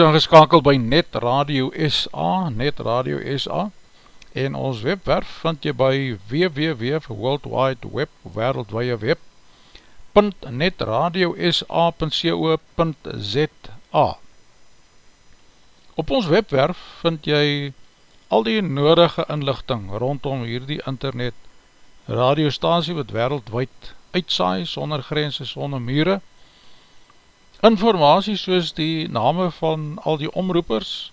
ingeskakel by Net Radio SA, Net Radio SA, en ons webwerf vind jy by www.worldwideweb, wereldwee web, .netradiosa.co.za Op ons webwerf vind jy al die nodige inlichting rondom hierdie internet radiostasie wat wereldwijd uitsaai, sonder grense, sonder mure, informatie soos die name van al die omroepers,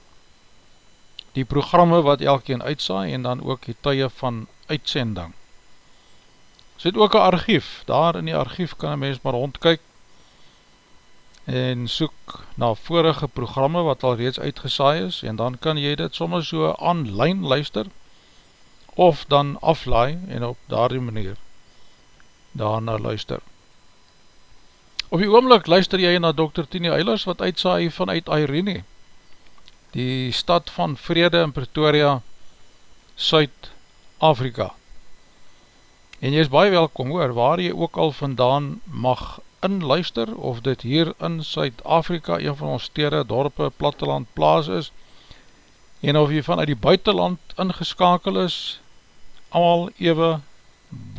die programme wat elkeen uitsaai en dan ook die tye van uitsending. Is het ook een archief, daar in die archief kan een mens maar rondkyk en soek na vorige programme wat al reeds uitgesaai is en dan kan jy dit soms so online luister of dan aflaai en op daardie manier daarna luister. Op die oomlik luister jy na Dr. Tini Eilers wat uitsaai vanuit Irene, die stad van Vrede in Pretoria, Suid-Afrika. En jy is baie welkom hoor, waar jy ook al vandaan mag inluister, of dit hier in Suid-Afrika, een van ons stede, dorpe, platteland, plaas is, en of jy vanuit die buitenland ingeskakel is, allemaal ewe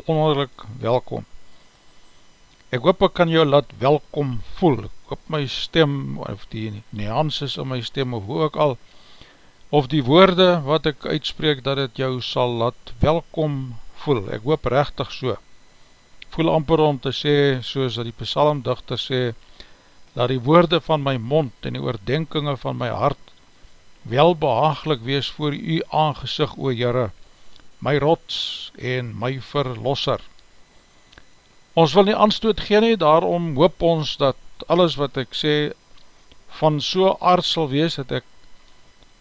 wonderlik welkom. Ek hoop ek kan jou laat welkom voel, ek hoop my stem, of die nuances in my stem, of hoe ek al, of die woorde wat ek uitspreek, dat het jou sal laat welkom voel, ek hoop rechtig so, voel amper om te sê, soos dat die psalmdichter sê, dat die woorde van my mond en die oordenkinge van my hart, wel behaaglik wees voor u aangezig, o Jere, my rots en my verlosser. Ons wil nie aanstoot gee nie, daarom hoop ons dat alles wat ek sê van so aard sal wees, dat ek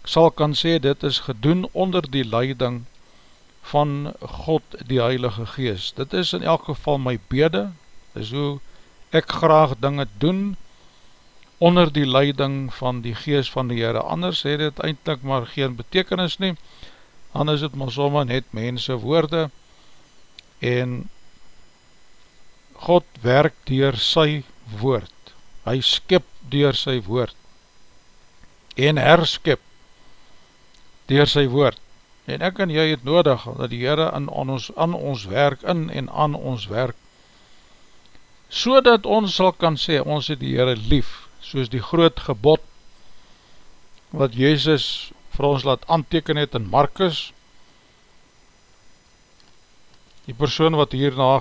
sal kan sê, dit is gedoen onder die leiding van God die Heilige Gees. Dit is in elk geval my bede, is hoe ek graag dinge doen, onder die leiding van die Gees van die Heere. Anders het dit eindelijk maar geen betekenis nie, is het maar sommer net mense woorde, en God werk dier sy woord, hy skip dier sy woord, en herskip dier sy woord, en ek en jy het nodig, dat die Heere aan ons, aan ons werk, in en aan ons werk, so dat ons sal kan sê, ons het die Heere lief, soos die groot gebod, wat Jezus vir ons laat anteken het in Markus, die persoon wat hierna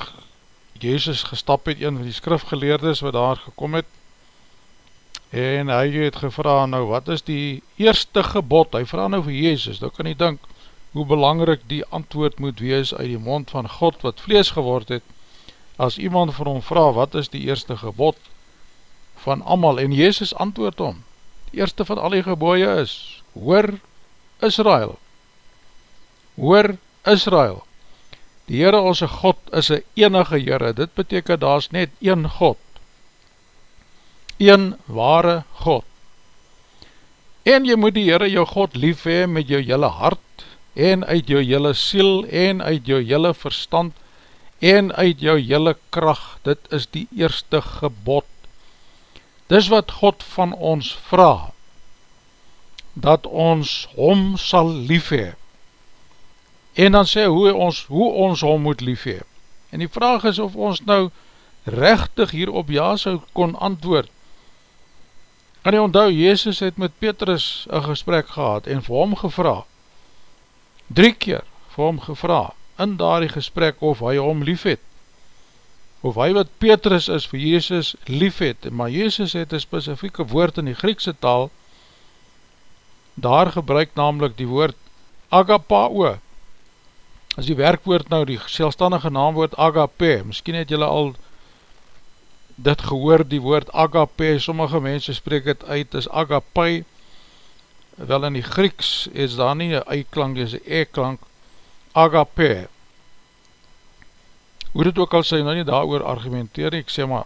Jezus gestap het, een van die skrifgeleerdes wat daar gekom het, en hy het gevra, nou wat is die eerste gebod, hy vraag nou vir Jezus, nou kan hy dink, hoe belangrijk die antwoord moet wees uit die mond van God wat vlees geword het, as iemand vir hom vraag, wat is die eerste gebod van amal, en Jezus antwoord om, die eerste van al die geboeie is, hoor Israel, hoor Israel, Die Heere onze God is een enige Heere, dit beteken daar is net een God, een ware God. En jy moet die Heere jou God lief hee met jou jylle hart, en uit jou jylle siel, en uit jou jylle verstand, en uit jou jylle kracht, dit is die eerste gebod. Dis wat God van ons vraag, dat ons hom sal lief hee, en dan sê hoe ons, hoe ons hom moet lief hee. En die vraag is of ons nou rechtig hier op ja sou kon antwoord. Kan jy onthou, Jezus het met Petrus een gesprek gehad en vir hom gevra, drie keer vir hom gevra, in daar die gesprek of hy hom lief het, of hy wat Petrus is vir Jezus lief het, maar Jezus het een specifieke woord in die Griekse taal, daar gebruik namelijk die woord agapao, as die werkwoord nou die selfstandige naamwoord agape, miskien het julle al dit gehoor die woord agape, sommige mense spreek het uit as agape, wel in die Grieks is daar nie een eiklank, is een e-klank, agape. Hoe dit ook al sy nou nie daar oor argumenteer, ek sê maar,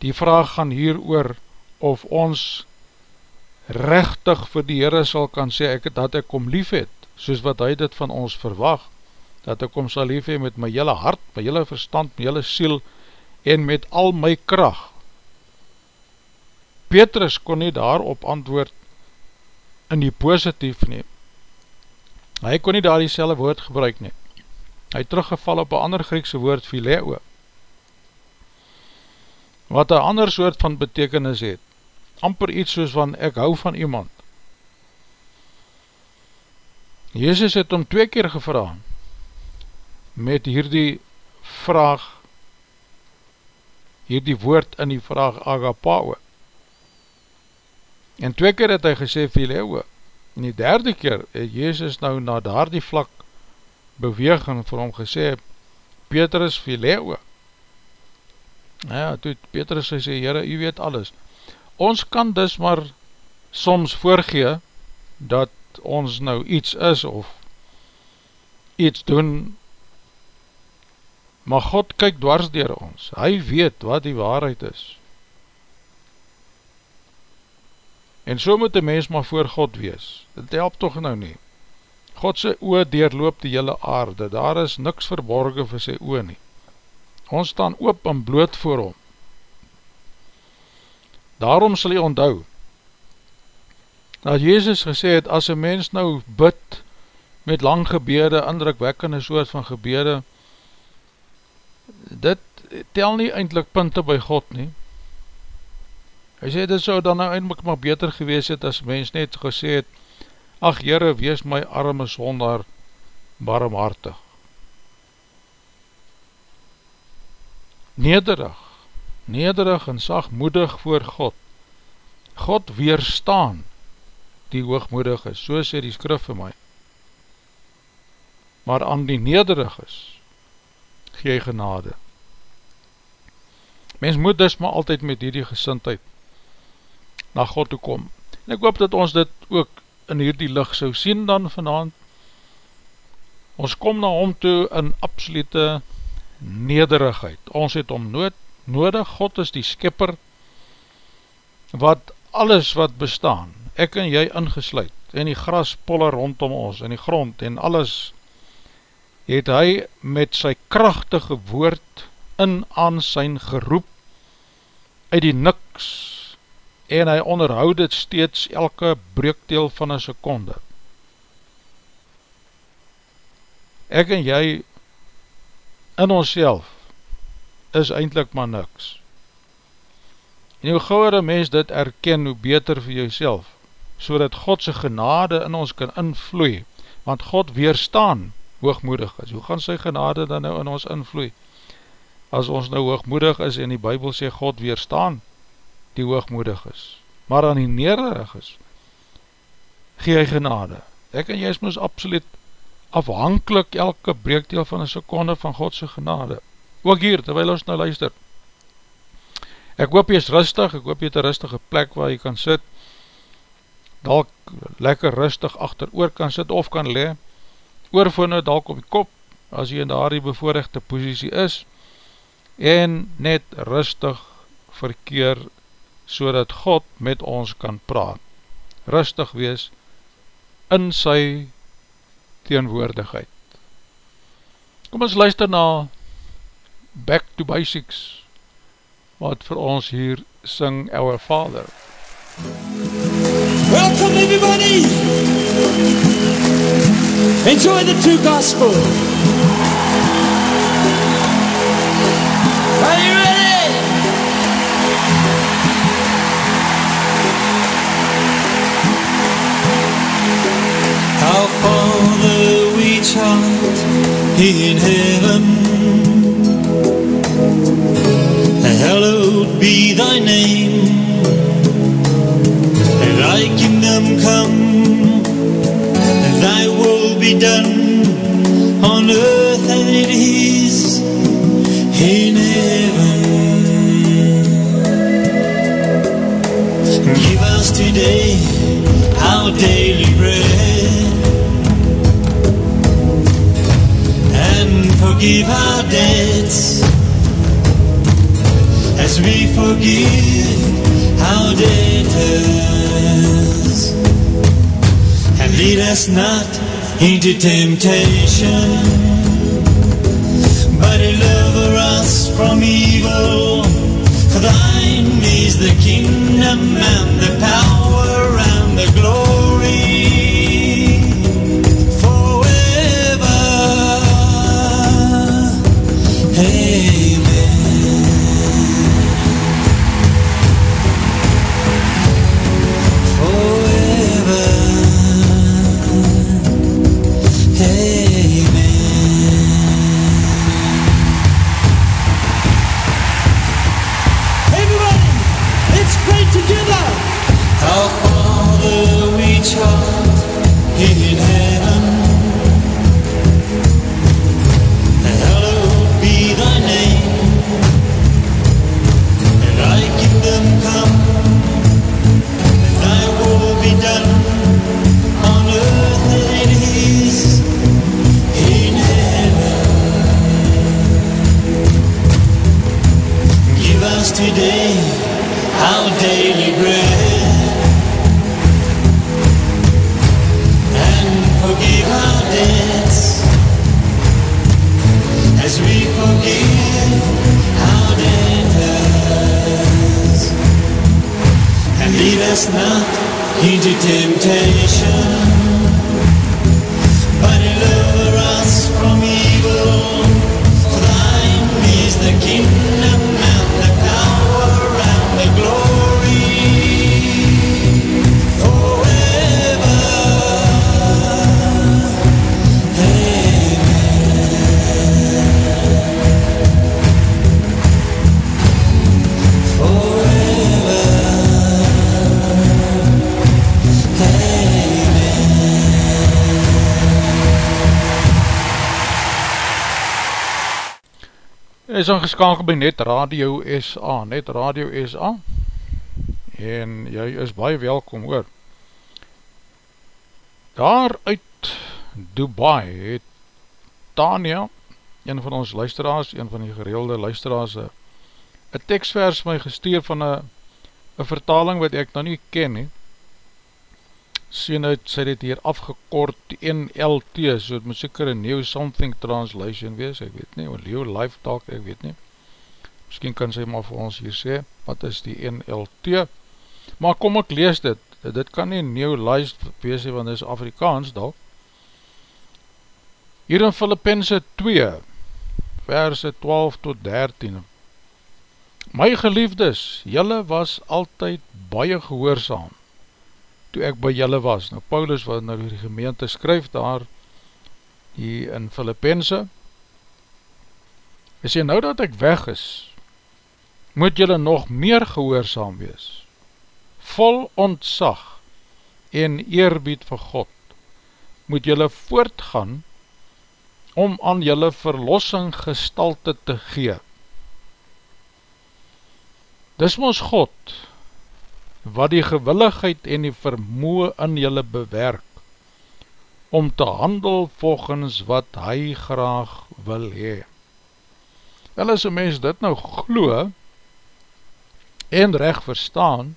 die vraag gaan hier oor of ons rechtig vir die Heere sal kan sê, ek, dat ek om lief het, soos wat hy dit van ons verwacht, dat ek om sal lief hee met my hele hart, my hele verstand, my hele siel, en met al my kracht. Petrus kon nie daarop antwoord in die positief nie. Hy kon nie daar die woord gebruik nie. Hy teruggeval op een ander Griekse woord, phileo, wat een ander soort van betekenis het, amper iets soos van ek hou van iemand. Jezus het om twee keer gevraag, met hierdie vraag, hierdie woord in die vraag agapao. En twee keer het hy gesê Phileo. En die derde keer het Jezus nou na daar die vlak beweeg en vir hom gesê Petrus. Nou ja, toe Petrus sê, Heere, u weet alles. Ons kan dus maar soms voorgee dat ons nou iets is of iets doen maar God kyk dwars dier ons, hy weet wat die waarheid is. En so moet die mens maar voor God wees, dit help toch nou nie. Godse oor deurloop die hele aarde, daar is niks verborgen vir sy oor nie. Ons staan oop en bloot voor hom. Daarom sal jy onthou, dat Jezus gesê het, as een mens nou bid, met lang gebede, indrukwekkende soort van gebede, dit tel nie eindelijk punte by God nie. Hy sê, dit sou dan nou eindelijk maar beter gewees het, as mens net gesê het, ach Heere, wees my arme sonder barmhartig. Nederig, nederig en sagmoedig voor God. God weerstaan die hoogmoedig is, so sê die skrif vir my. Maar aan die nederig is, gee genade. Mens moet dus maar altyd met hierdie gesintheid na God toe kom. En ek hoop dat ons dit ook in hierdie licht so sien dan vanavond. Ons kom na hom toe in absolute nederigheid. Ons het om nood, nodig, God is die skipper wat alles wat bestaan, ek en jy ingesluid, en die graspolle rondom ons, en die grond, en alles het hy met sy krachtige woord in aan zijn geroep uit die niks en hy onderhoud het steeds elke breekdeel van een seconde. Ek en jy in ons is eindelijk maar niks. En hoe gauwer een mens dit erken, hoe beter vir jouself, so dat Godse genade in ons kan invloei, want God weerstaan hoogmoedig is. Hoe gaan sy genade dan nou in ons invloei? As ons nou hoogmoedig is en die Bijbel sê God weerstaan die hoogmoedig is, maar aan die nederig is, gee hy genade. Ek en jy is moes absoluut afhankelijk elke breekdeel van een seconde van Godse genade. Ook hier, terwijl ons nou luister. Ek hoop jy is rustig, ek hoop jy het een rustige plek waar jy kan sit, dalk lekker rustig achter oor kan sit of kan le, oorvone dalk op die kop, as jy in daardie bevoorrechte posiesie is, en net rustig verkeer, so dat God met ons kan praat. Rustig wees in sy teenwoordigheid. Kom ons luister na Back to Basics, wat vir ons hier sing Our Father. Welcome everybody! Enjoy the true gospel. Are you ready? Our Father which art in heaven, hallowed be thy name. Thy kingdom come, done on earth as it is in heaven. Give us today our daily bread and forgive our debts as we forgive our debtors. And lead us not into temptation, but deliver us from evil. For thine is the kingdom Yeah. Is ingeskakel by Net Radio SA, Net Radio SA en jy is baie welkom hoor. Daar uit Dubai het Tania, een van ons luisteraars, een van die gereelde luisteraars, een tekstvers my gestuur van een vertaling wat ek nou nie ken nie. Sien uit, sy het hier afgekort, die NLT, so het moet seker een New Something Translation wees, ek weet nie, of Leo Life Talk, ek weet nie. Misschien kan sy maar vir ons hier sê, wat is die NLT? Maar kom ek lees dit, dit kan nie New Life wees, want dit is Afrikaans dalk. Hier in Filippense 2, verse 12 tot 13. My geliefdes, jylle was altyd baie gehoorzaam toe ek by julle was. Nou Paulus wat nou die gemeente skryf daar hier in Filippense. Hy sê nou dat ek weg is moet julle nog meer gehoorzaam wees. Vol ontzag en eerbied vir God moet julle voortgaan om aan julle verlossing gestalte te gee. Dis ons God wat die gewilligheid en die vermoe in julle bewerk, om te handel volgens wat hy graag wil hee. Wel as een mens dit nou glo, en recht verstaan,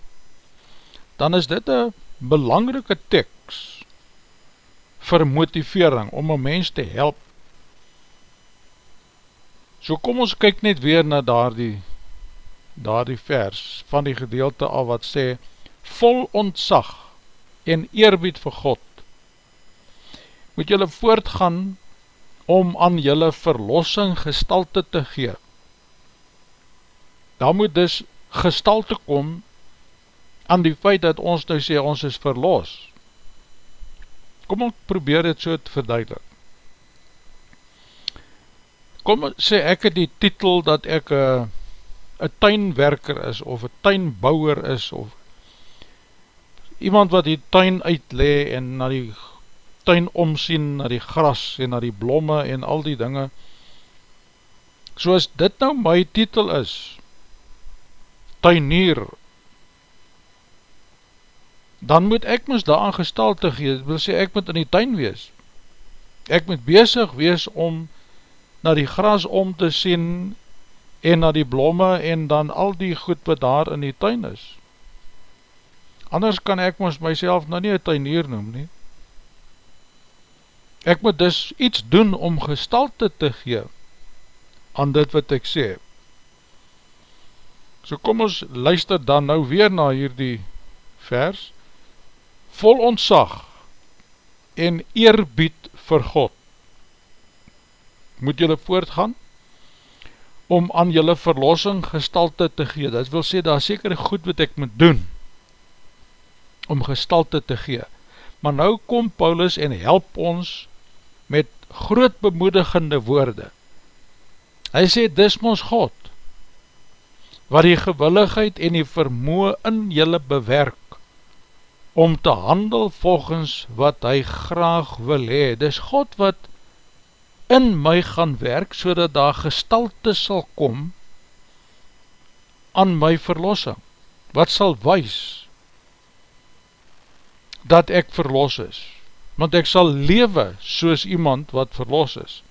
dan is dit een belangrike tekst, vir motivering, om een mens te help. So kom ons kyk net weer na daar die daar die vers van die gedeelte al wat sê, vol ontzag en eerbied vir God, moet jylle voortgaan om aan jylle verlossing gestalte te gee. Daar moet dus gestalte kom aan die feit dat ons nou sê, ons is verlos. Kom ek probeer dit so te verduidelik. Kom sê ek het die titel dat ek een uh, een tuinwerker is, of een tuinbouwer is, of iemand wat die tuin uitlee en na die tuin omsien, na die gras en na die blomme en al die dinge, soos dit nou my titel is, tuinier, dan moet ek mis daar aangesteld te gee, wil sê ek moet in die tuin wees, ek moet bezig wees om na die gras om te sien en na die blomme en dan al die goed wat daar in die tuin is. Anders kan ek ons myself nou nie een tuinier noem nie. Ek moet dus iets doen om gestalte te gee aan dit wat ek sê. So kom ons luister dan nou weer na hierdie vers, vol ontzag en eerbied vir God. Moet jylle voortgaan? Om aan julle verlossing gestalte te gee. Dat wil sê, daar is seker goed wat ek moet doen, om gestalte te gee. Maar nou kom Paulus en help ons met groot bemoedigende woorde. Hy sê, dis ons God, wat die gewilligheid en die vermoe in julle bewerk, om te handel volgens wat hy graag wil hee. Dis God wat in my gaan werk, so dat daar gestalte sal kom aan my verlossing, wat sal wees dat ek verlos is, want ek sal lewe soos iemand wat verlos is.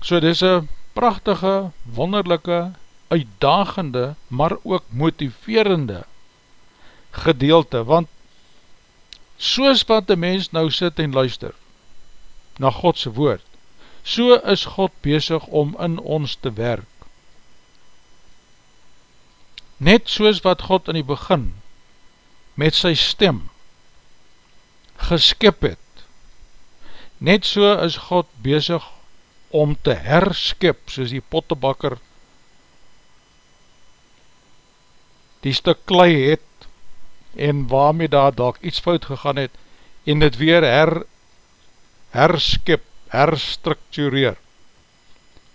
So dit is een prachtige, wonderlijke, uitdagende, maar ook motiverende gedeelte, want soos wat die mens nou sit en luister, na Godse woord, so is God bezig om in ons te werk. Net soos wat God in die begin met sy stem geskip het. Net so is God bezig om te herskip, soos die pottebakker die stuk klei het en waarmee daar dalk iets fout gegaan het en dit weer her, herskip, herstructureer,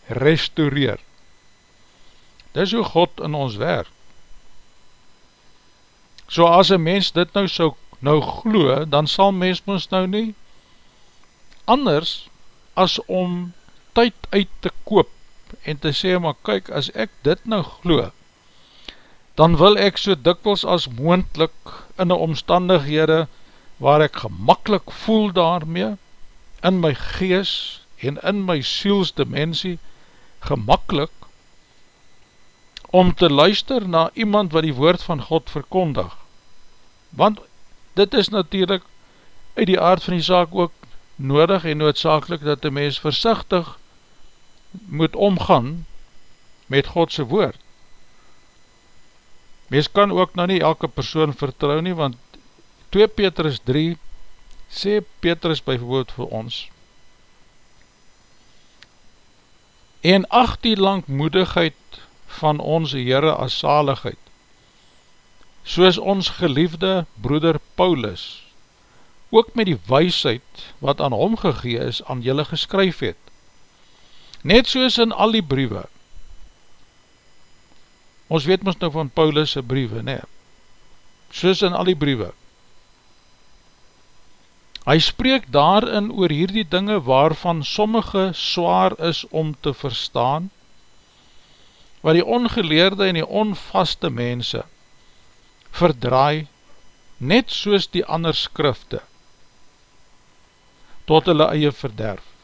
restaureer. Dis hoe God in ons werk. So as een mens dit nou so nou glo, dan sal mens ons nou nie anders as om tyd uit te koop en te sê, maar kyk, as ek dit nou glo, dan wil ek so dikwels as moendlik in die omstandighede waar ek gemakkelijk voel daarmee, in my gees en in my sielsdimensie, gemakkelijk, om te luister na iemand wat die woord van God verkondig. Want dit is natuurlijk uit die aard van die zaak ook nodig en noodzakelik dat die mens versichtig moet omgaan met Godse woord. Mens kan ook nou nie elke persoon vertrouw nie, want 2 Petrus 3 sê Petrus bijvoorbeeld vir ons en acht die langmoedigheid van onze Heere as zaligheid soos ons geliefde broeder Paulus ook met die weisheid wat aan hom gegee is aan julle geskryf het. Net soos in al die briewe Ons weet ons nou van Paulus' briewe, ne? Soos in al die briewe. Hy spreek daarin oor hierdie dinge waarvan sommige zwaar is om te verstaan, waar die ongeleerde en die onvaste mense verdraai net soos die ander skrifte tot hulle eie verderf.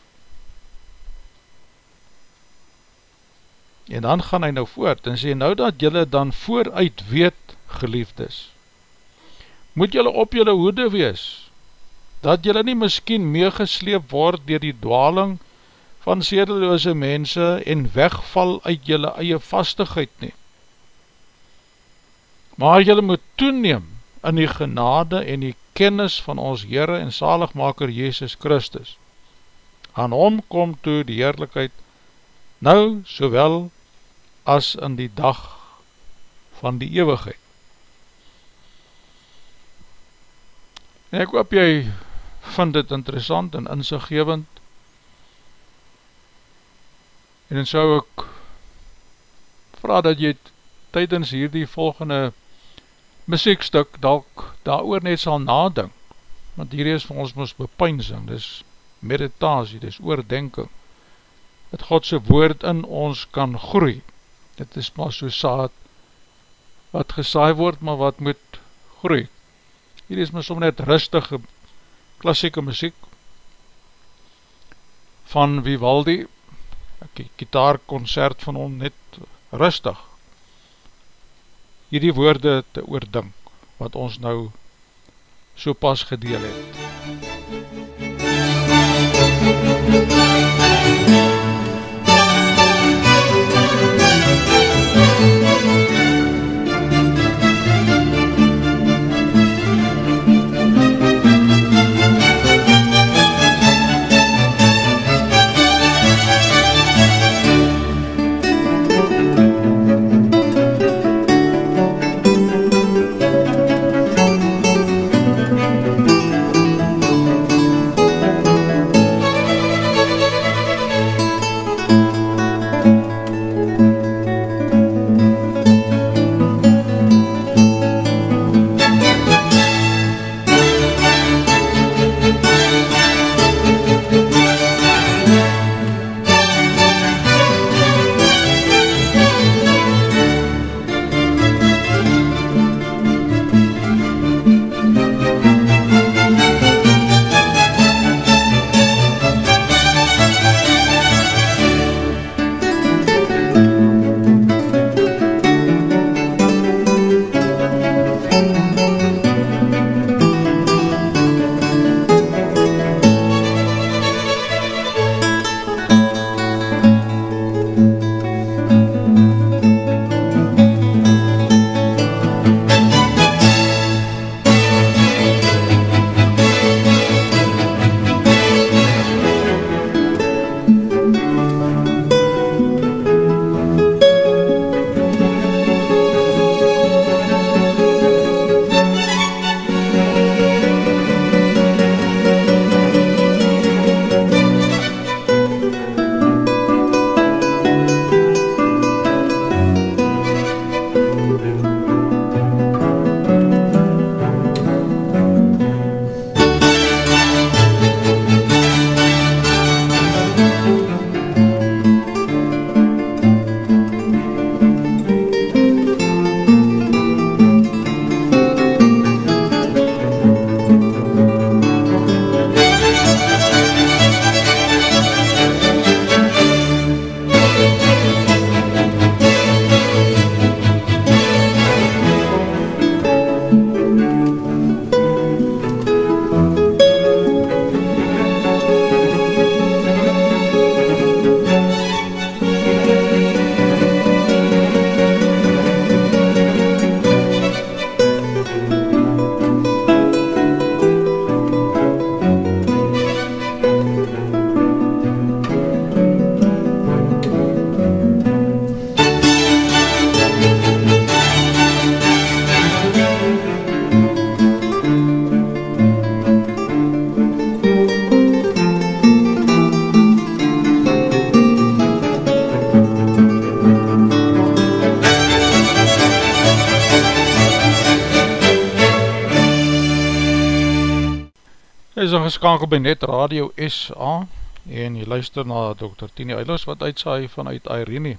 En dan gaan hy nou voort en sê, nou dat jylle dan vooruit weet, geliefdes, moet jylle op jylle hoede wees, dat jylle nie miskien meegesleep word dier die dwaling van sedeloze mense en wegval uit jylle eie vastigheid nie. Maar jylle moet toeneem in die genade en die kennis van ons Heere en Zaligmaker Jezus Christus. Aan hom kom toe die heerlijkheid nou sowel as in die dag van die eeuwigheid. En ek hoop jy vind dit interessant en inziggevend en dan sou ek vraag dat jy tydens hierdie volgende muziekstuk dalk daar net sal nadink want hier is vir ons ons bepynsing, dis meditasie, dis oordenking dat Godse woord in ons kan groei dit is maar so saad wat gesaai word, maar wat moet groei. Hier is maar som net rustige klassieke muziek van Vivaldi, ek gitaarconcert van hom net rustig, hierdie woorde te oordink, wat ons nou so pas gedeel het. MUZIEK ingeskakel by Net Radio SA en jy luister na Dr. Tini Eilers wat uitsaai vanuit Irene,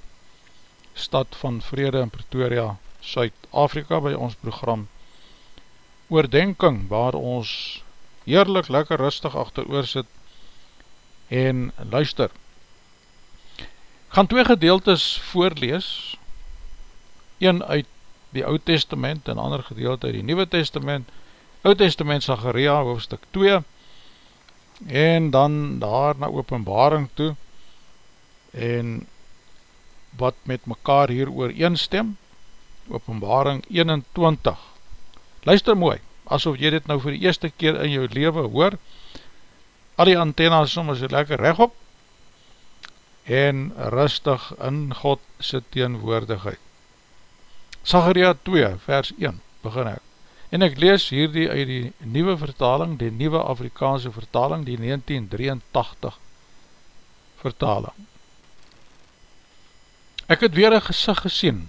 stad van Vrede in Pretoria, Suid-Afrika by ons program Oordenking waar ons heerlik lekker rustig achter oor sit en luister. Ek gaan twee gedeeltes voorlees, een uit die Oud Testament en ander gedeelte uit die Nieuwe Testament, Oud Testament Zacharia hoofdstuk 2 en dan daar na openbaring toe en wat met mekaar hier oor eenstem openbaring 21 luister mooi, asof jy dit nou vir die eerste keer in jou leven hoor. Al die antennas soms lekker rechtop en rustig in God sy teenwoordigheid. Zacharia 2 vers 1 begin ek En ek lees hierdie uit die nieuwe vertaling, die nieuwe Afrikaanse vertaling, die 1983 vertaling. Ek het weer een gezicht gesien.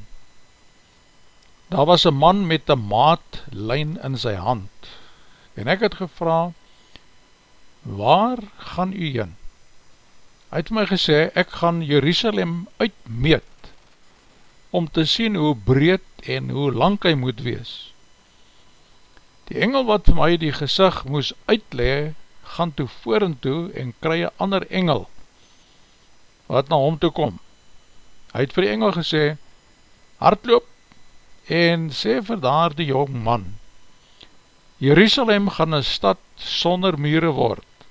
Daar was een man met een maatlijn in sy hand. En ek het gevra, waar gaan u heen? Hy het my gesê, ek gaan Jerusalem uitmeet, om te sien hoe breed en hoe lang hy moet wees. Die engel wat vir my die gezicht moes uitlee, gaan toe voor en toe en kry een ander engel wat na hom toe kom. Hy het vir die engel gesê, hardloop en sê vir daar die jong man, Jerusalem gaan een stad sonder mure word.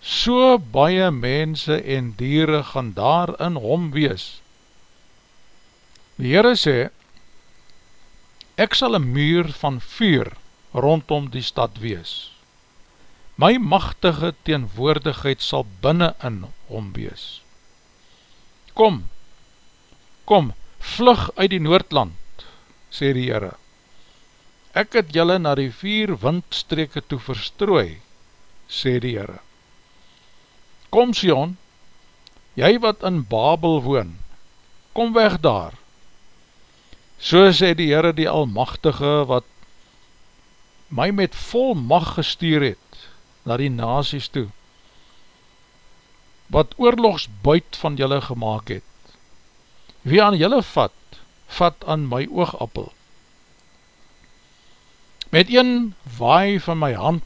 So baie mense en dieren gaan daar in hom wees. Die Heere sê, ek sal een muur van vuur rondom die stad wees. My machtige teenwoordigheid sal binnen in hom wees. Kom, kom, vlug uit die Noordland, sê die Heere. Ek het jylle na die vier windstreke toe verstrooi, sê die Heere. Kom Sion, jy wat in Babel woon, kom weg daar. So sê die Heere die Almachtige wat my met vol mag gestuur het na die nazies toe, wat oorlogsbuit van julle gemaakt het. Wie aan julle vat, vat aan my oogappel. Met een waai van my hand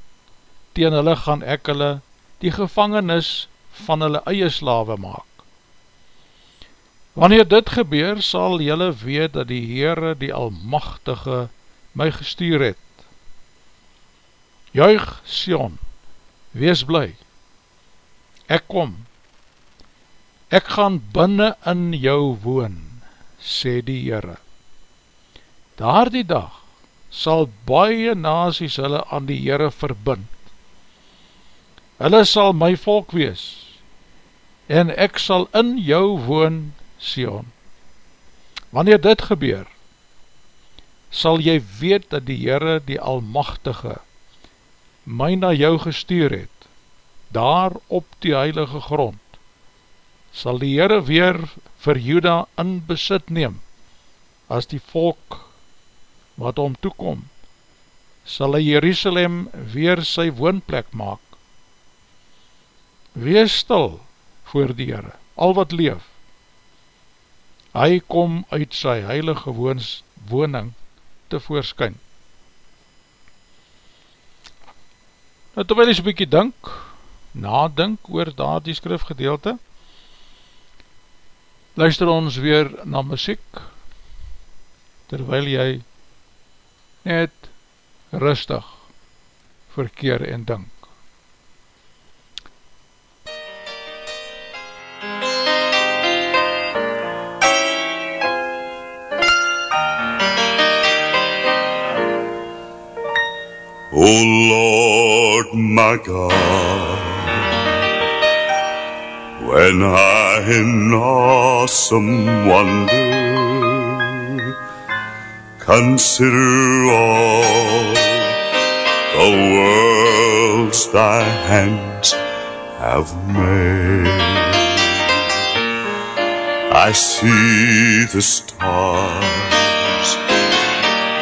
teen hulle gaan ek hulle die gevangenis van hulle eie slawe maak. Wanneer dit gebeur, sal julle weet dat die Heere die Almachtige my gestuur het Juig Sion, wees bly, ek kom, ek gaan binnen in jou woon, sê die Heere. Daar die dag sal baie nazies hulle aan die Heere verbind. Hulle sal my volk wees, en ek sal in jou woon, Sion. Wanneer dit gebeur, sal jy weet dat die Heere die Almachtige my na jou gestuur het, daar op die heilige grond, sal die Heere weer vir Juda in besit neem, as die volk wat om toekom, sal hy Jerusalem weer sy woonplek maak. Wees stil voor die Heere, al wat leef, hy kom uit sy heilige woons, woning te voorskyn. Nou terwijl jy so bykie dink, nadink oor daar die skrifgedeelte, luister ons weer na muziek, terwijl jy net rustig verkeer en dink. O Lord my God, when I in awesome wonder consider all the worlds thy hands have made, I see the stars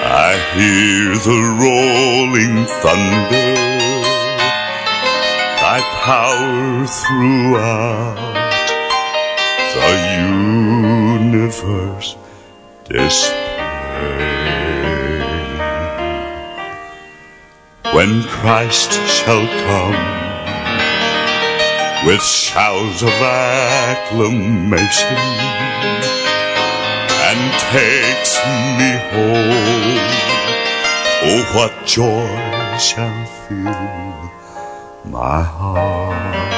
I hear the rolling thunder power throughout the universe display. When Christ shall come with shouts of acclamation and takes me home, oh, what joy shall fill my heart.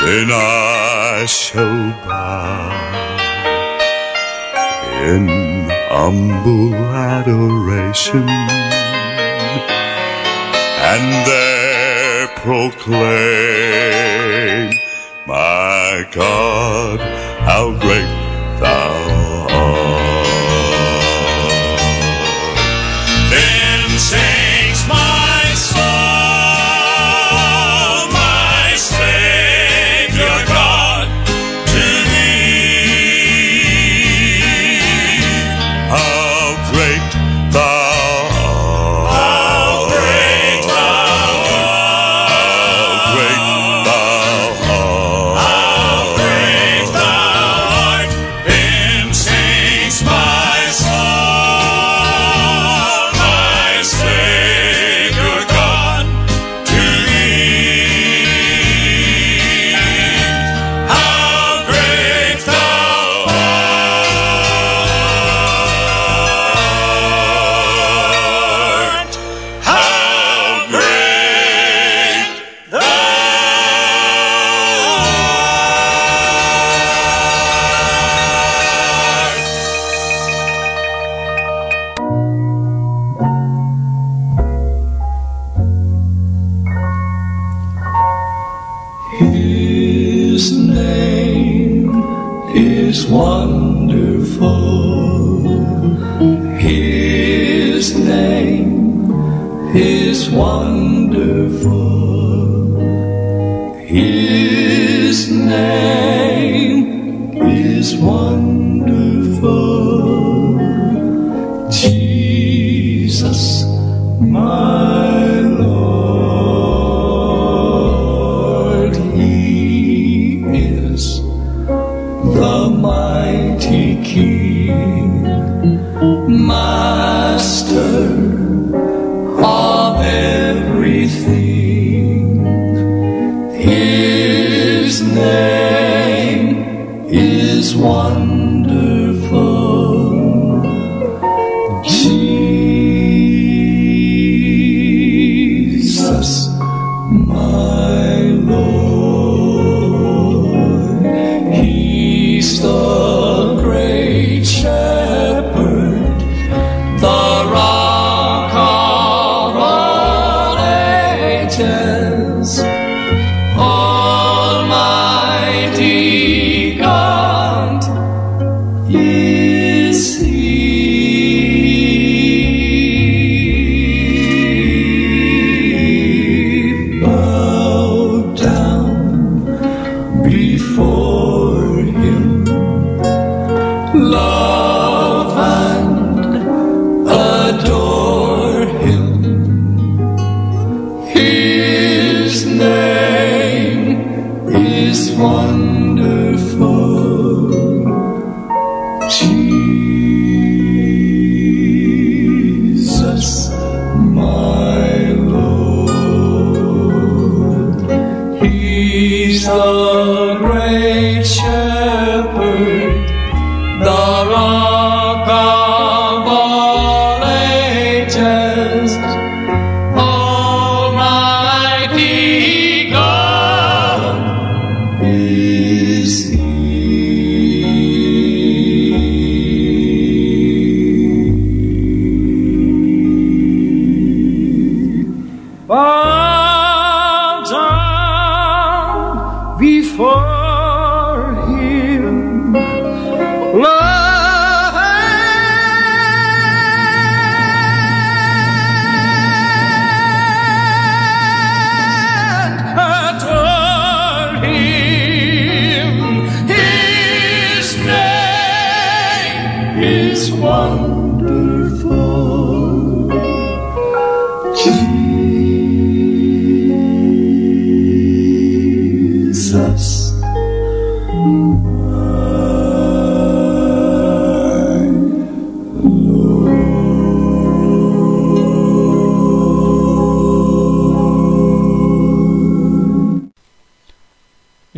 Then I shall bow in humble adoration and there proclaim, My God, how great thou art.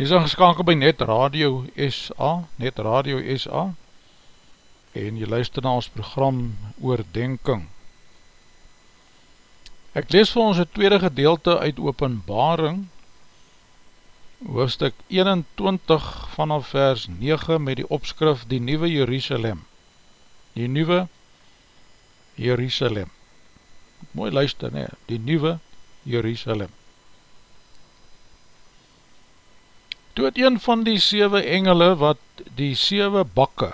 Is ingeskakel by Net Radio SA, Net Radio SA, en jy luister na ons program Oordenking. Ek lees vir ons het tweede gedeelte uit openbaring, hoofstuk 21 vanaf vers 9 met die opskrif Die Nieuwe Jerusalem. Die Nieuwe Jerusalem. Mooi luister, nee, die Nieuwe Jerusalem. Toe het een van die sewe engele wat die sewe bakke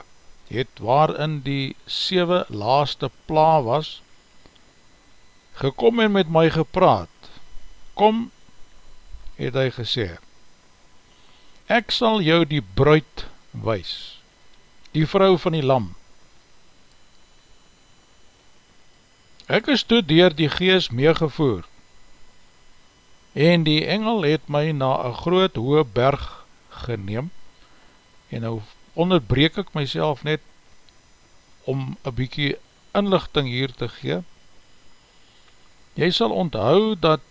het waarin die sewe laaste pla was, gekom en met my gepraat. Kom, het hy gesê, ek sal jou die bruid wees, die vrou van die lam. Ek is toe dier die gees meegevoer, en die engel het my na een groot hoë berg geneem en nou onderbreek ek myself net om een bykie inlichting hier te gee. Jy sal onthou dat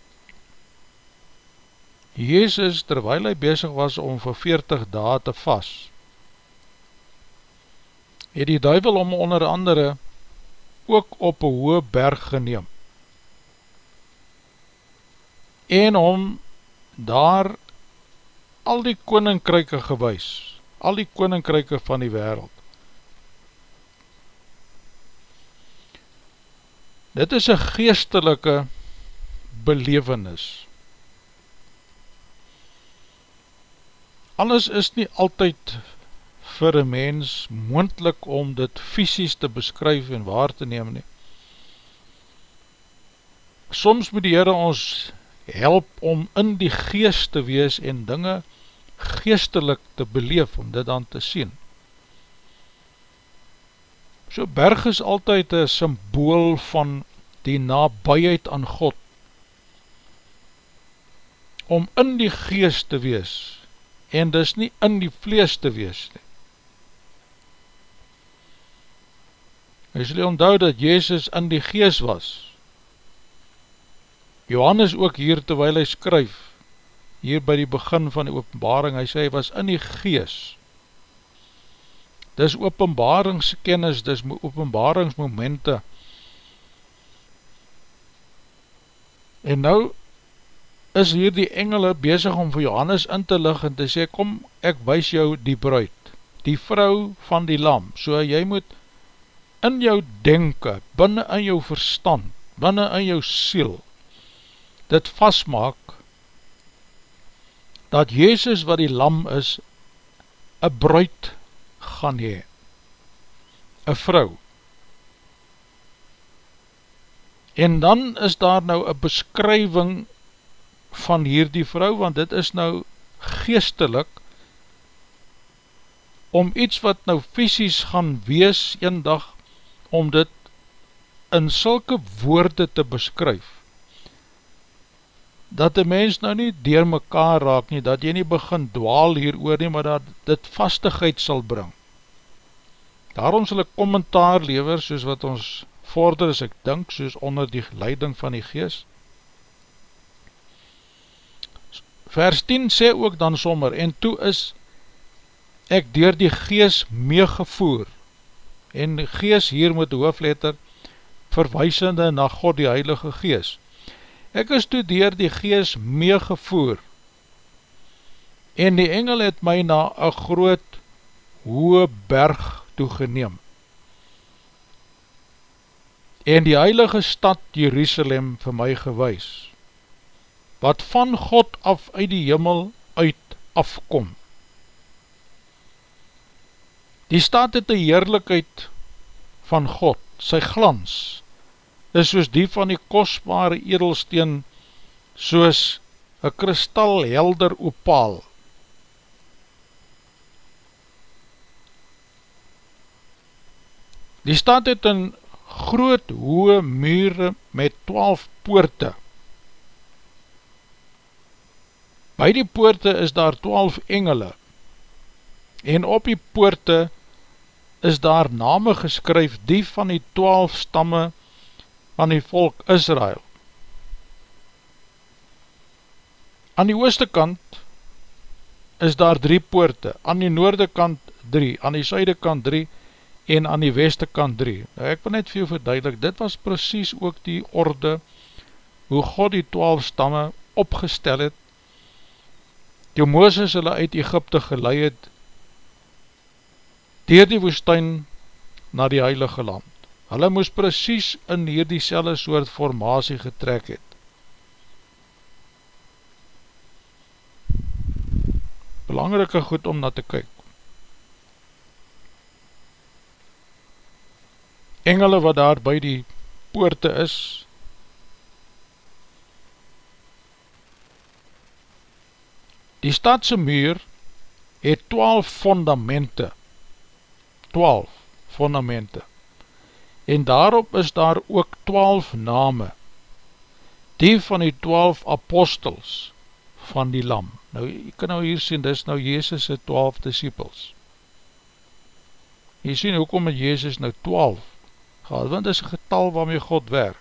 Jezus terwijl hy bezig was om vir 40 dae te vas het die duivel om onder andere ook op een hoë berg geneem en om daar al die koninkryke gewys, al die koninkryke van die wereld. Dit is een geestelike belevenis. Alles is nie altyd vir een mens moendlik om dit fysisk te beskryf en waar te neem nie. Soms moet die Heere ons help om in die geest te wees en dinge geestelik te beleef, om dit dan te sien. So berg is altyd een symbool van die nabijheid aan God, om in die geest te wees, en dus nie in die vlees te wees nie. Hy sal onthou dat Jezus in die geest was, Johannes ook hier terwijl hy skryf, hier by die begin van die openbaring, hy sê hy was in die gees. Dis openbaringskennis, dis openbaringsmomente. En nou is hier die engele bezig om vir Johannes in te lig en te sê, kom ek wys jou die bruid, die vrou van die lam, so jy moet in jou denken, binnen in jou verstand, binnen in jou siel, dit vastmaak dat Jezus wat die lam is een bruid gaan hee een vrou. En dan is daar nou een beskrywing van hierdie vrou want dit is nou geestelik om iets wat nou fysisk gaan wees een dag om dit in sulke woorde te beskryf dat die mens nou nie dier mekaar raak nie, dat jy nie begin dwaal hier oor nie, maar dat dit vastigheid sal bring. Daarom sal ek kommentaar lever, soos wat ons vorder as ek dink, soos onder die leiding van die gees. Vers 10 sê ook dan sommer, en toe is ek dier die gees meegevoer, en gees hier met hoofletter, verwijsende na God die Heilige Gees. Ek is toe dier die gees meegevoer en die engel het my na een groot hoë berg toegeneem en die heilige stad Jerusalem vir my gewys wat van God af uit die jimmel uit afkom. Die stad het die heerlijkheid van God, sy glans, is soos die van die kostbare edelsteen, soos een kristal helder opaal. Die stad het een groot hoë mure met twaalf poorte. By die poorte is daar twaalf engele, en op die poorte is daar name geskryf, die van die twaalf stamme van die volk Israel. Aan die ooste kant is daar drie poorte, aan die noorde kant drie, aan die suide kant drie, en aan die weste kant drie. Nou ek wil net vir jou verduidelik, dit was precies ook die orde, hoe God die twaalf stamme opgestel het, toe Mooses hulle uit Egypte geleid het, dier die woestijn na die heilige land. Hulle moes precies in hierdie selle soort formatie getrek het. Belangrike goed om na te kyk. Engele wat daar by die poorte is, die stadse muur het 12 fondamente, 12 fondamente, en daarop is daar ook twaalf name, die van die twaalf apostels van die lam. Nou, jy kan nou hier sien, dis nou Jezus' twaalf disciples. Jy sien, hoekom het Jezus nou twaalf gehad? Want dis een getal waarmee God werk.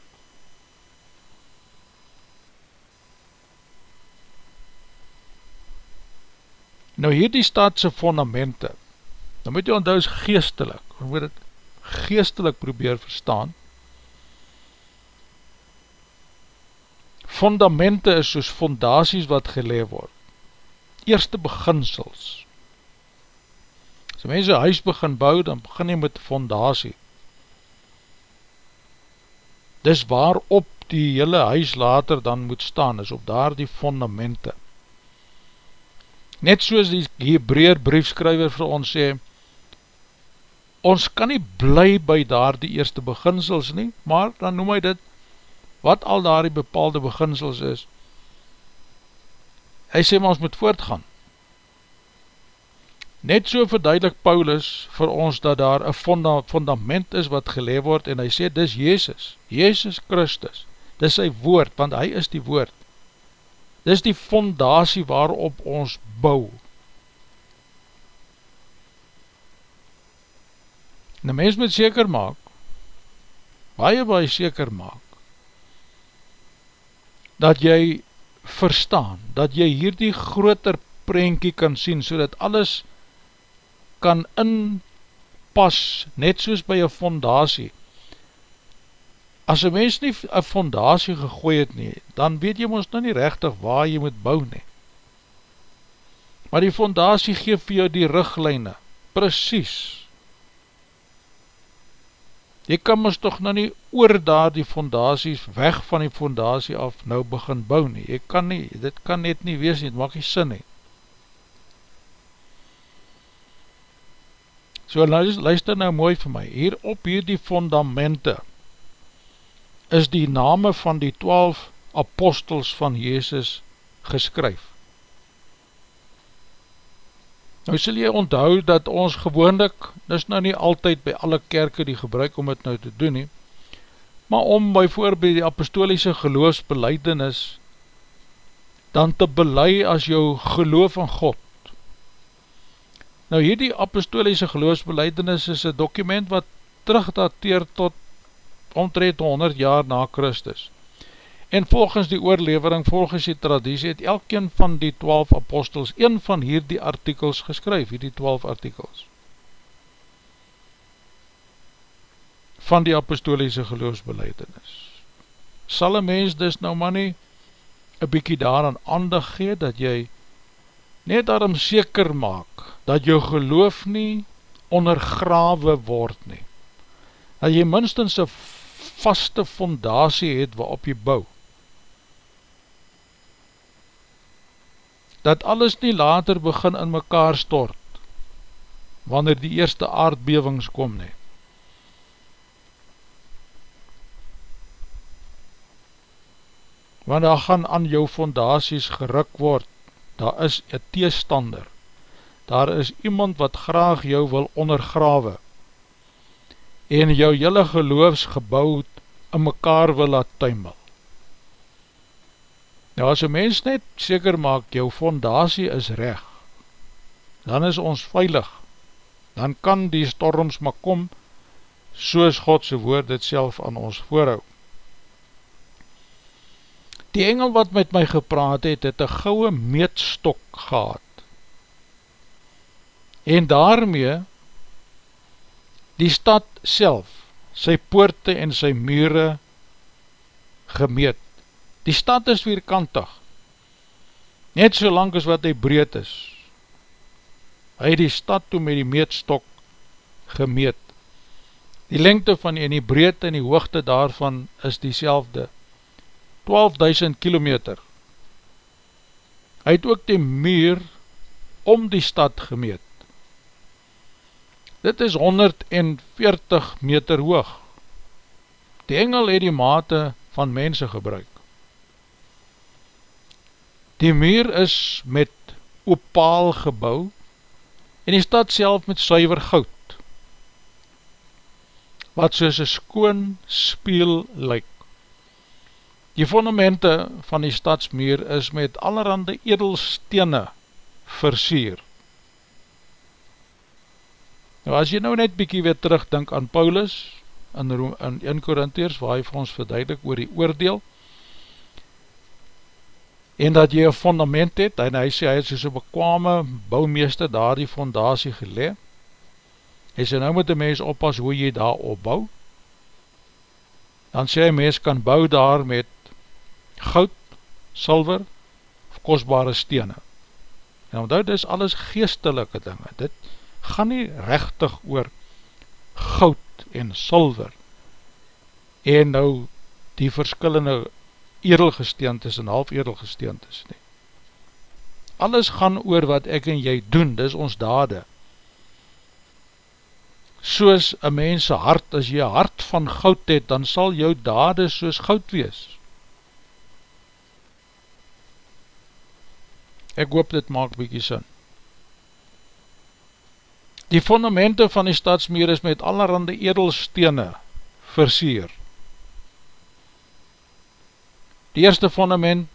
Nou hier die staatse fondamente, dan moet jy onthou is geestelik, moet het geestelik probeer verstaan, Fundamente is soos fondaties wat geleef word. Eerste beginsels. As mense huis begin bou, dan begin jy met fondatie. Dis waarop die hele huis later dan moet staan, is op daar die fundamente. Net soos die Hebreer briefskrywer vir ons sê, ons kan nie bly by daar die eerste beginsels nie, maar dan noem hy dit, wat al daar die bepaalde beginsels is, hy sê maar ons moet voortgaan. Net so verduidelik Paulus vir ons dat daar een fonda, fundament is wat geleef word en hy sê dis Jezus, Jezus Christus, dis sy woord, want hy is die woord. Dis die fondatie waarop ons bou. En die mens moet seker maak, baie baie seker maak, dat jy verstaan, dat jy hierdie groter prentjie kan sien, so dat alles kan inpas, net soos by een fondatie. As een mens nie een fondatie gegooi het nie, dan weet jy ons nou nie rechtig waar jy moet bou nie. Maar die fondatie geef vir jou die ruglijne, precies, jy kan ons toch nou nie oor daar die fondaties, weg van die fondatie af, nou begin bou nie, jy kan nie, dit kan net nie wees nie, het maak nie sin nie. So luister nou mooi vir my, hier op hier die fondamente, is die name van die twaalf apostels van Jezus geskryf. Nou sal jy onthou dat ons gewoonlik, dis nou nie altyd by alle kerke die gebruik om het nou te doen nie, maar om bijvoorbeeld die apostoliese geloofsbeleidings dan te belei as jou geloof in God. Nou hierdie apostoliese geloofsbeleidings is een document wat terugdateer tot omtreed 100 jaar na Christus. En volgens die oorlevering, volgens die traditie, het elkeen van die twaalf apostels een van hierdie artikels geskryf, hierdie twaalf artikels. Van die apostoliese geloofsbeleidings. Sal een mens dus nou maar nie een bykie daaraan aandag gee, dat jy net daarom seker maak, dat jou geloof nie ondergrawe word nie. Dat jy minstens een vaste fondatie het waarop jy bouw. Dat alles nie later begin in mekaar stort, wanneer die eerste aardbevings kom nie. Want daar gaan aan jou fondaties geruk word, daar is een teestander, daar is iemand wat graag jou wil ondergrawe, en jou jylle geloofsgebouw in mekaar wil laat tuimel. Nou as een mens net seker maak, jou fondatie is reg, dan is ons veilig, dan kan die storms maar kom, soos Godse woord het self aan ons voorhou. Die engel wat met my gepraat het, het een gouwe meetstok gehad, en daarmee die stad self, sy poorte en sy mure gemeet. Die stad is vierkantig, net so lang as wat hy breed is. Hy het die stad toe met die meetstok gemeet. Die lengte van die en die breedte en die hoogte daarvan is die selfde, 12.000 kilometer. Hy het ook die muur om die stad gemeet. Dit is 140 meter hoog. Die engel het die mate van mense gebruik. Die muur is met opaal gebouw en die stad self met suiver goud, wat soos een skoon spiel lyk. Die fondamente van die stadsmuur is met allerhande edelstene versier. Nou as jy nou net bykie weer terugdink aan Paulus in, in 1 Korintheers waar hy vir ons verduidelik oor die oordeel en dat jy een fundament het en hy sê hy het soos een bekwame bouwmeester daar die fondatie gelee hy sê nou moet die mens oppas hoe jy daar opbouw dan sê hy mens kan bouw daar met goud, silver of kostbare stene. En omdat dit is alles geestelike dinge. Dit gaan nie rechtig oor goud en silver en nou die verskillende edelgesteentes en half edelgesteentes nie. Alles gaan oor wat ek en jy doen, dis ons dade. Soos een mense hart, as jy hart van goud het, dan sal jou dade soos goud wees. Ek hoop dit maak bykie sin. Die fundamente van die stadsmeer is met allerhande edelstene versier. Die eerste fundament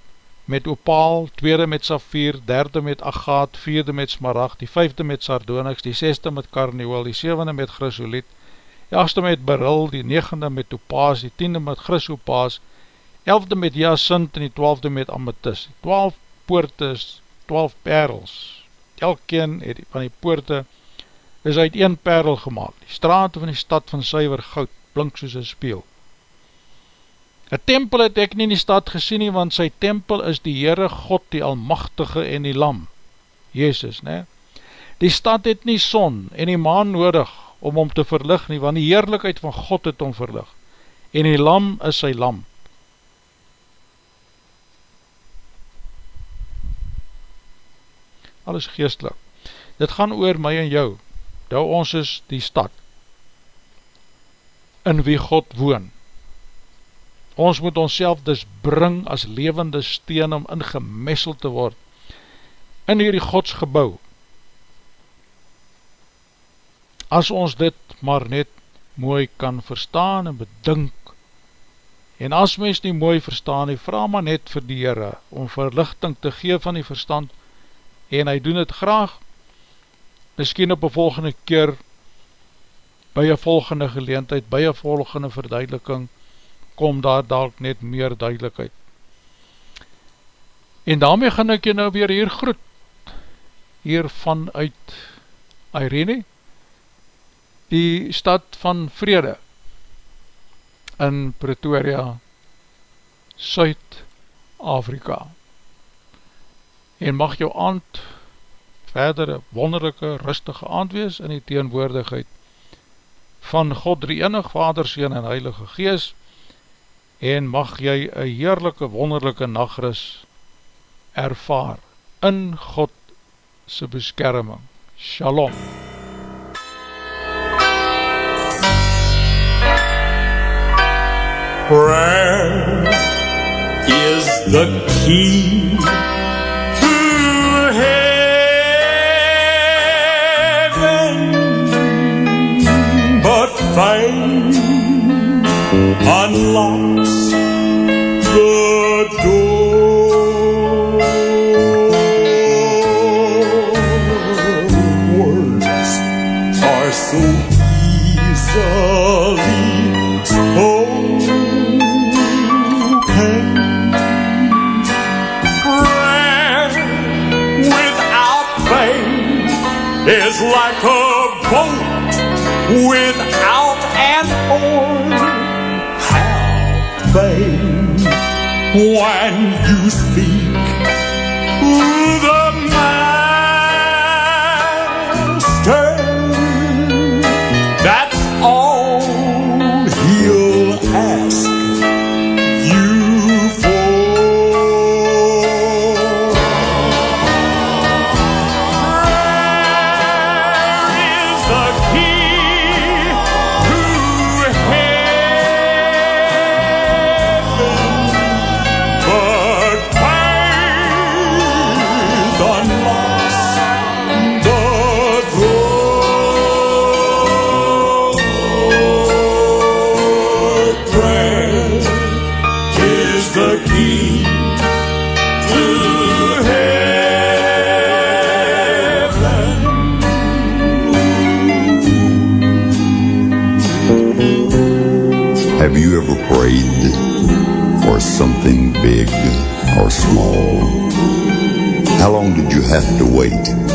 met opaal, tweede met safier, derde met agaat, vierde met smarag, die vijfde met sardonyx, die zesde met karniwal, die zevende met chrysoliet, die achtste met beryl, die negende met topaas, die tiende met chrysopaas, elfde met jasint en die twaalfde met amethyst. Die twaalf poorte is twaalf perls, elkeen van die poorte is uit een perl gemaakt. Die straat van die stad van suiver goud, blink soos een speel. Een tempel het ek nie in die stad gesien nie, want sy tempel is die Heere God, die Almachtige en die Lam, Jezus, ne? Die stad het nie son en die maan nodig om om te verlig nie, want die heerlijkheid van God het om verlig, en die Lam is sy Lam. Alles geestelik. Dit gaan oor my en jou, nou ons is die stad, in wie God woon, Ons moet ons dus bring as levende steen om ingemessel te word in hierdie godsgebouw. As ons dit maar net mooi kan verstaan en bedink en as mens nie mooi verstaan, hy vraag maar net vir die Heere om verlichting te gee van die verstand en hy doen het graag miskien op een volgende keer by een volgende geleentheid, by een volgende verduideliking kom daar dalk net meer duidelijkheid. En daarmee gaan ek jy nou weer hier groet, hier vanuit Irene, die stad van Vrede, in Pretoria, Suid-Afrika. En mag jou aand verdere wonderlijke, rustige aand wees in die teenwoordigheid van God, die enig Vader, Seen en Heilige Geest, en mag jy een heerlijke, wonderlijke nachtris ervaar in God sy beskerming. Shalom. Prayer is the key to heaven, but faith unlocks the door. You to wait?